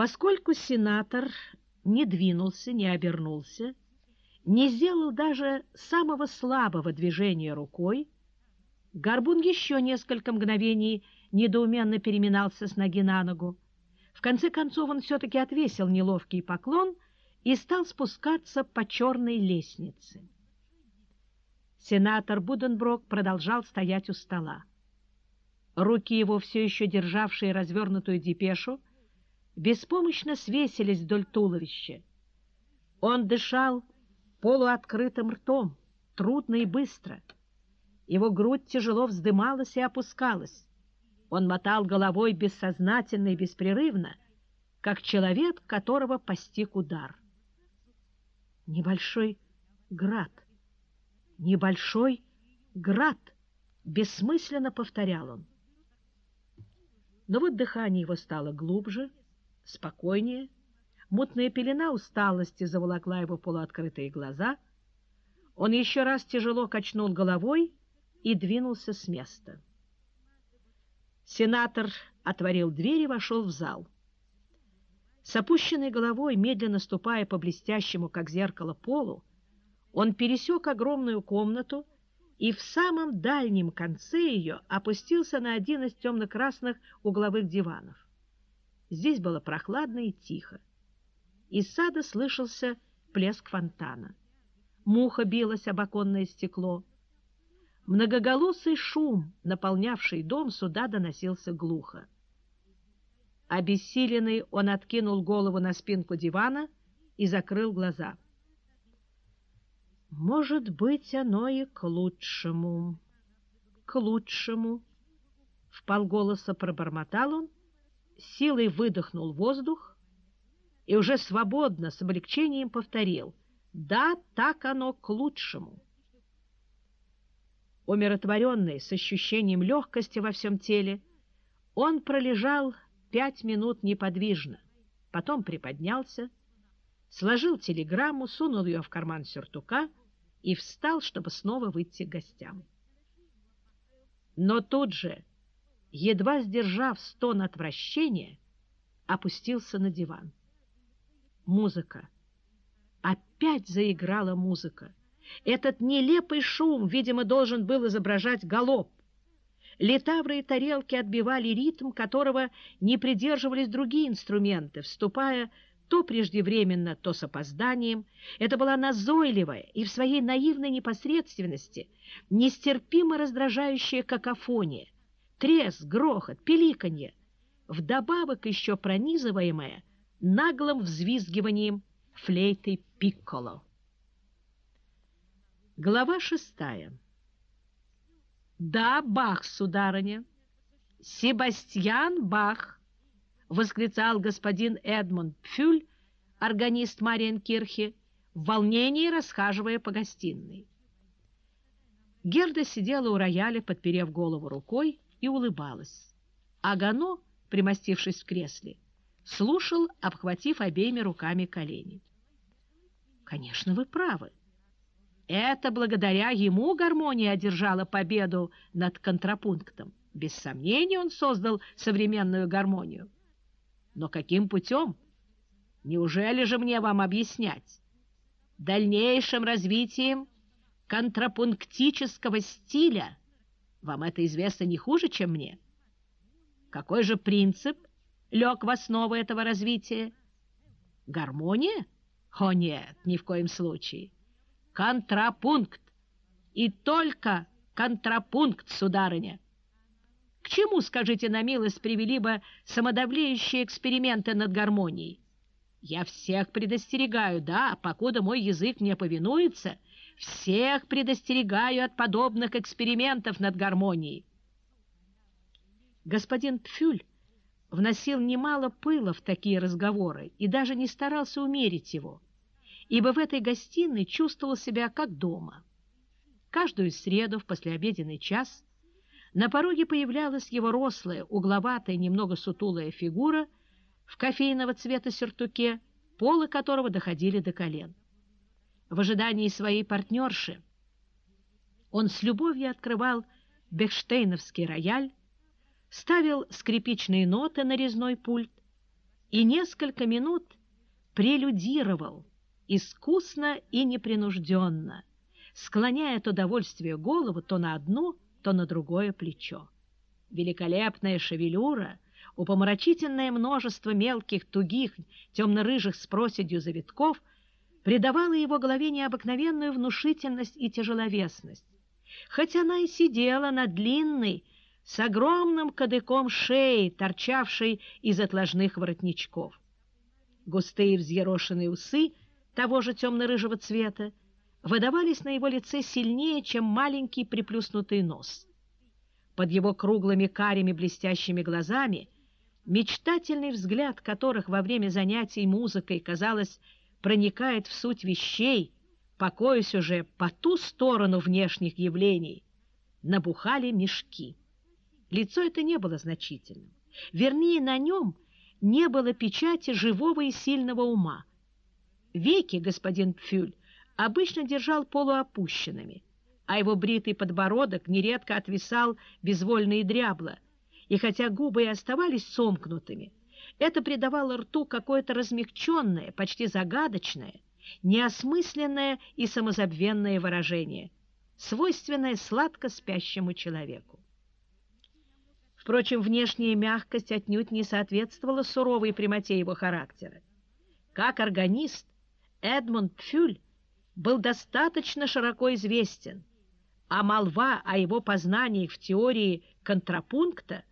Поскольку сенатор не двинулся, не обернулся, не сделал даже самого слабого движения рукой, Горбун еще несколько мгновений недоуменно переминался с ноги на ногу. В конце концов он все-таки отвесил неловкий поклон и стал спускаться по черной лестнице. Сенатор Буденброк продолжал стоять у стола. Руки его, все еще державшие развернутую депешу, беспомощно свесились вдоль туловища. Он дышал полуоткрытым ртом, трудно и быстро. Его грудь тяжело вздымалась и опускалась. Он мотал головой бессознательно и беспрерывно, как человек, которого постиг удар. Небольшой град, небольшой град, бессмысленно повторял он. Но вот дыхание его стало глубже, спокойнее, мутная пелена усталости заволокла его полуоткрытые глаза. Он еще раз тяжело качнул головой и двинулся с места. Сенатор отворил дверь и вошел в зал. С опущенной головой, медленно ступая по блестящему, как зеркало, полу, он пересек огромную комнату и в самом дальнем конце ее опустился на один из темно-красных угловых диванов. Здесь было прохладно и тихо. Из сада слышался плеск фонтана. Муха билась об оконное стекло. Многоголосый шум, наполнявший дом, сюда доносился глухо. Обессиленный он откинул голову на спинку дивана и закрыл глаза. «Может быть, оно и к лучшему, к лучшему!» В полголоса пробормотал он, силой выдохнул воздух и уже свободно, с облегчением повторил «Да, так оно к лучшему!» Умиротворенный, с ощущением легкости во всем теле, он пролежал пять минут неподвижно, потом приподнялся, сложил телеграмму, сунул ее в карман сюртука и встал, чтобы снова выйти к гостям. Но тут же, едва сдержав стон отвращения, опустился на диван. Музыка. Опять заиграла музыка. Этот нелепый шум, видимо, должен был изображать галоп. Литавры и тарелки отбивали ритм, которого не придерживались другие инструменты, вступая то преждевременно, то с опозданием. Это была назойливая и в своей наивной непосредственности нестерпимо раздражающая какофония, треск, грохот, пиликанье, вдобавок еще пронизываемая наглым взвизгиванием флейты пикколо. Глава шестая. «Да, Бах, сударыня! Себастьян Бах!» — восклицал господин Эдмунд Пфюль, органист Мариенкирхе, в волнении расхаживая по гостиной. Герда сидела у рояля, подперев голову рукой, и улыбалась. А Гано, примостившись в кресле, слушал, обхватив обеими руками колени. «Конечно, вы правы. Это благодаря ему гармония одержала победу над контрапунктом. Без сомнения он создал современную гармонию. Но каким путем? Неужели же мне вам объяснять? Дальнейшим развитием контрапунктического стиля вам это известно не хуже, чем мне. Какой же принцип лег в основу этого развития? Гармония? О нет, ни в коем случае контрапункт. И только контрапункт, сударыня. К чему, скажите на милость, привели бы самодавлеющие эксперименты над гармонией? Я всех предостерегаю, да, покуда мой язык не повинуется, всех предостерегаю от подобных экспериментов над гармонией. Господин Пфюль вносил немало пыла в такие разговоры и даже не старался умерить его ибо в этой гостиной чувствовал себя как дома. Каждую среду в послеобеденный час на пороге появлялась его рослая, угловатая, немного сутулая фигура в кофейного цвета сюртуке, полы которого доходили до колен. В ожидании своей партнерши он с любовью открывал бехштейновский рояль, ставил скрипичные ноты на резной пульт и несколько минут прелюдировал, искусно и непринужденно, склоняя от удовольствия голову то на одно, то на другое плечо. Великолепная шевелюра, упомрачительное множество мелких, тугих, темно-рыжих с проседью завитков придавало его голове необыкновенную внушительность и тяжеловесность, хоть она и сидела на длинной, с огромным кадыком шеи, торчавшей из отложных воротничков. Густые взъерошенные усы того же темно-рыжего цвета выдавались на его лице сильнее, чем маленький приплюснутый нос. Под его круглыми карими блестящими глазами, мечтательный взгляд которых во время занятий музыкой, казалось, проникает в суть вещей, покоясь уже по ту сторону внешних явлений, набухали мешки. Лицо это не было значительным. Вернее, на нем не было печати живого и сильного ума. Веки господин Пфюль обычно держал полуопущенными, а его бритый подбородок нередко отвисал безвольно и дрябло, и хотя губы и оставались сомкнутыми, это придавало рту какое-то размягченное, почти загадочное, неосмысленное и самозабвенное выражение, свойственное сладко спящему человеку. Впрочем, внешняя мягкость отнюдь не соответствовала суровой прямоте его характера. Как органист Эдмунд Пфюль был достаточно широко известен, а молва о его познаниях в теории контрапункта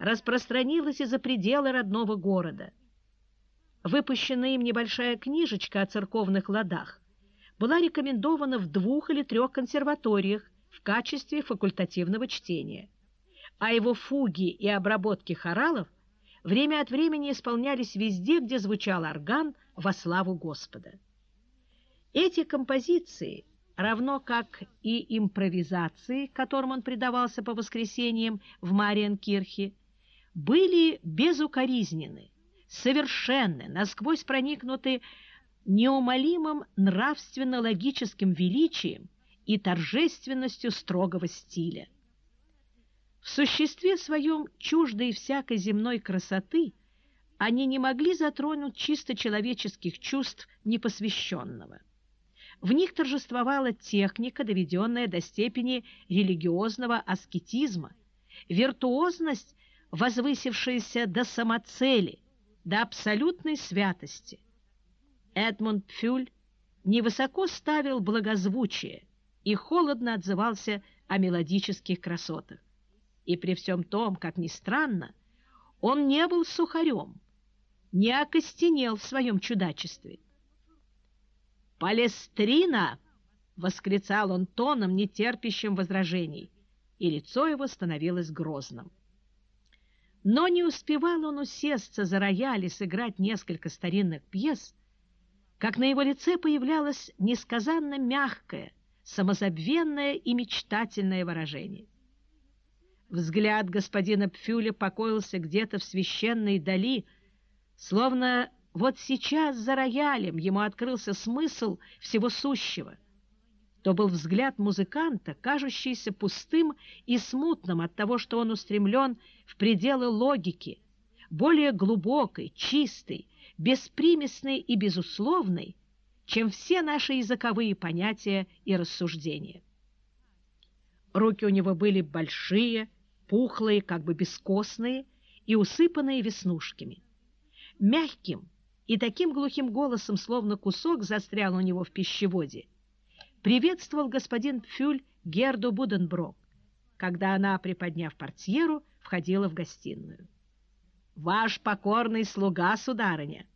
распространилась и за пределы родного города. Выпущенная им небольшая книжечка о церковных ладах была рекомендована в двух или трех консерваториях в качестве факультативного чтения а его фуги и обработки хоралов время от времени исполнялись везде, где звучал орган во славу Господа. Эти композиции, равно как и импровизации, которым он предавался по воскресеньям в Мариенкирхе, были безукоризнены, совершенны, насквозь проникнуты неумолимым нравственно-логическим величием и торжественностью строгого стиля. В существе своем чуждой всякой земной красоты они не могли затронуть чисто человеческих чувств непосвященного. В них торжествовала техника, доведенная до степени религиозного аскетизма, виртуозность, возвысившаяся до самоцели, до абсолютной святости. Эдмунд Пфюль невысоко ставил благозвучие и холодно отзывался о мелодических красотах. И при всем том, как ни странно, он не был сухарем, не окостенел в своем чудачестве. «Палестрина!» — восклицал он тоном, нетерпящим возражений, и лицо его становилось грозным. Но не успевал он усесться за рояль и сыграть несколько старинных пьес, как на его лице появлялось несказанно мягкое, самозабвенное и мечтательное выражение. Взгляд господина Пфюля покоился где-то в священной дали, словно вот сейчас за роялем ему открылся смысл всего сущего. То был взгляд музыканта, кажущийся пустым и смутным от того, что он устремлен в пределы логики, более глубокой, чистой, беспримесной и безусловной, чем все наши языковые понятия и рассуждения. Руки у него были большие, пухлые, как бы бескостные и усыпанные веснушками. Мягким и таким глухим голосом, словно кусок застрял у него в пищеводе, приветствовал господин Пфюль Герду Буденброк, когда она, приподняв портьеру, входила в гостиную. «Ваш покорный слуга, сударыня!»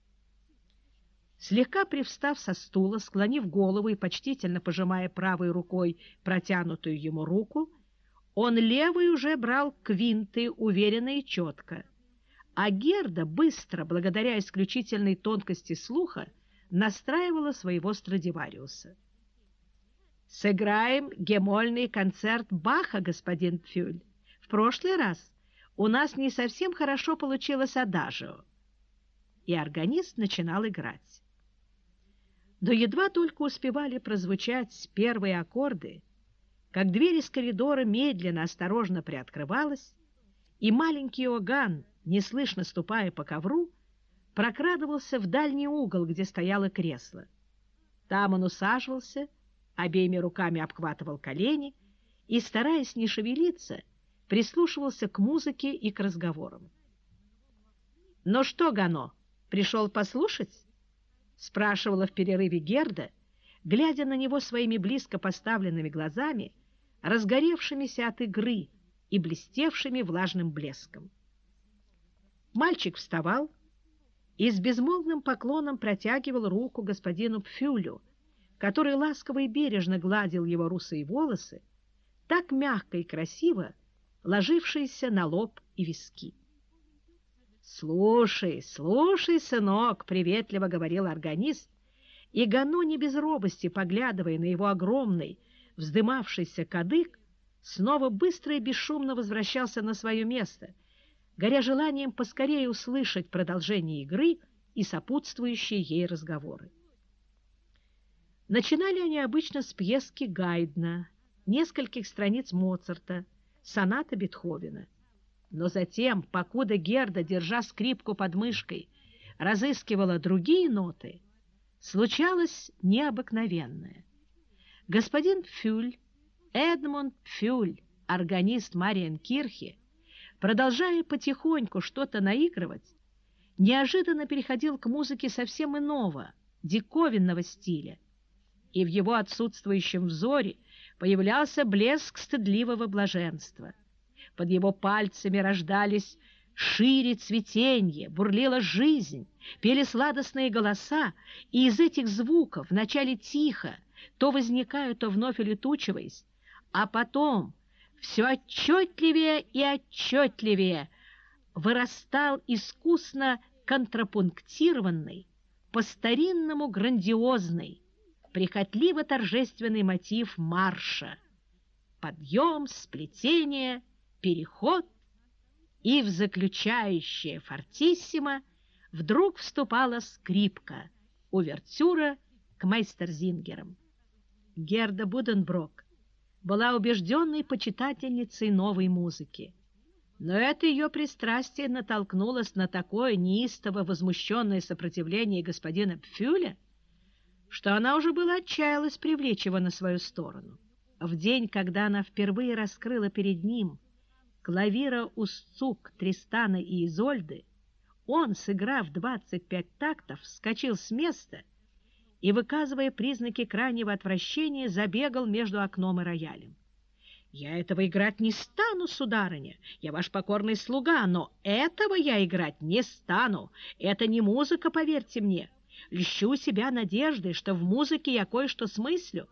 Слегка привстав со стула, склонив голову и почтительно пожимая правой рукой протянутую ему руку, он левый уже брал квинты уверенно и четко, а Герда быстро, благодаря исключительной тонкости слуха, настраивала своего Страдивариуса. «Сыграем гемольный концерт Баха, господин Пфюль. В прошлый раз у нас не совсем хорошо получилось адажио». И органист начинал играть. Но едва только успевали прозвучать первые аккорды, как дверь из коридора медленно, осторожно приоткрывалась, и маленький Оган, неслышно ступая по ковру, прокрадывался в дальний угол, где стояло кресло. Там он усаживался, обеими руками обхватывал колени и, стараясь не шевелиться, прислушивался к музыке и к разговорам. «Ну что, Гано, пришел послушать?» — спрашивала в перерыве Герда, глядя на него своими близко поставленными глазами, разгоревшимися от игры и блестевшими влажным блеском. Мальчик вставал и с безмолвным поклоном протягивал руку господину Пфюлю, который ласково и бережно гладил его русые волосы, так мягко и красиво ложившиеся на лоб и виски. «Слушай, слушай, сынок!» — приветливо говорил органист, и Гано, не без робости, поглядывая на его огромный, вздымавшийся кадык, снова быстро и бесшумно возвращался на свое место, горя желанием поскорее услышать продолжение игры и сопутствующие ей разговоры. Начинали они обычно с пьески Гайдна, нескольких страниц Моцарта, соната Бетховена. Но затем, покуда Герда, держа скрипку под мышкой, разыскивала другие ноты, случалось необыкновенное. Господин Пфюль, Эдмунд Пфюль, органист Мариенкирхе, продолжая потихоньку что-то наигрывать, неожиданно переходил к музыке совсем иного, диковинного стиля, и в его отсутствующем взоре появлялся блеск стыдливого блаженства. Под его пальцами рождались шире цветенье, бурлила жизнь, пели сладостные голоса, и из этих звуков, вначале тихо, то возникая, то вновь улетучиваясь, а потом все отчетливее и отчетливее вырастал искусно контрапунктированный, по-старинному грандиозный, прихотливо-торжественный мотив марша. Подъем, сплетение, переход, и в заключающее фортиссимо вдруг вступала скрипка, увертюра к майстерзингерам. Герда Буденброк была убежденной почитательницей новой музыки. Но это ее пристрастие натолкнулось на такое неистово возмущенное сопротивление господина Пфюля, что она уже была отчаялась привлечь его на свою сторону. В день, когда она впервые раскрыла перед ним клавира Устцук, Тристана и Изольды, он, сыграв 25 тактов, вскочил с места и, выказывая признаки крайнего отвращения, забегал между окном и роялем. «Я этого играть не стану, сударыня, я ваш покорный слуга, но этого я играть не стану, это не музыка, поверьте мне» льщу себя надеждой, что в музыке я кое-что смыслю.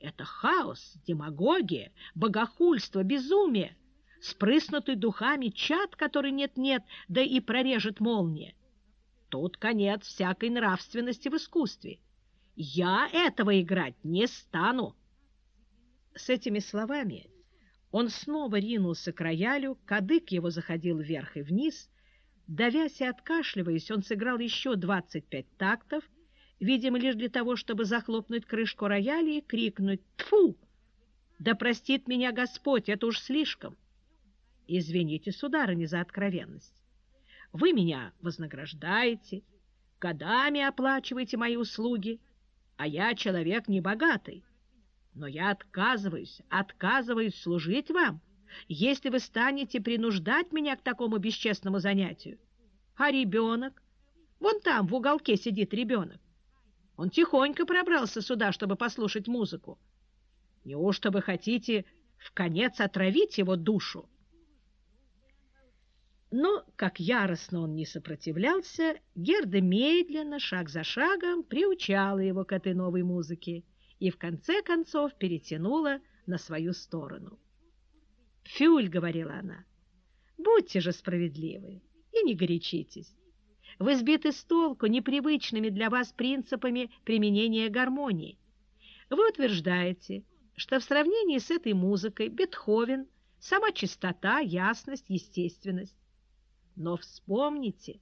Это хаос, демагогия, богохульство, безумие, спрыснутый духами чад, который нет-нет, да и прорежет молния. Тут конец всякой нравственности в искусстве. Я этого играть не стану. С этими словами он снова ринулся к роялю, кадык его заходил вверх и вниз, Давясь и откашливаясь, он сыграл еще 25 тактов, видимо, лишь для того, чтобы захлопнуть крышку рояля и крикнуть «Тьфу! Да простит меня Господь, это уж слишком!» Извините, сударыня, за откровенность. Вы меня вознаграждаете, годами оплачиваете мои услуги, а я человек небогатый. Но я отказываюсь, отказываюсь служить вам, если вы станете принуждать меня к такому бесчестному занятию. А ребенок? Вон там, в уголке, сидит ребенок. Он тихонько пробрался сюда, чтобы послушать музыку. Неужто вы хотите в конец отравить его душу? Но, как яростно он не сопротивлялся, Герда медленно, шаг за шагом, приучала его к этой новой музыке и в конце концов перетянула на свою сторону. «Фюль», — говорила она, — «будьте же справедливы и не горячитесь. Вы сбиты с толку непривычными для вас принципами применения гармонии. Вы утверждаете, что в сравнении с этой музыкой Бетховен — сама чистота, ясность, естественность. Но вспомните,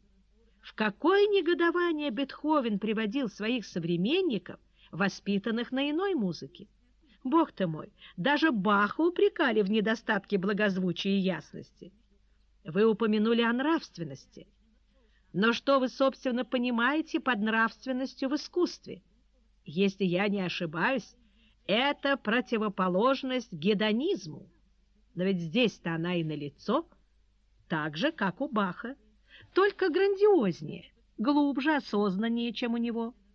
в какое негодование Бетховен приводил своих современников, воспитанных на иной музыке. Бог ты мой, даже Баха упрекали в недостатке благозвучия и ясности. Вы упомянули о нравственности. Но что вы, собственно, понимаете под нравственностью в искусстве? Если я не ошибаюсь, это противоположность гедонизму. Но ведь здесь-то она и налицо, так же, как у Баха, только грандиознее, глубже, осознаннее, чем у него –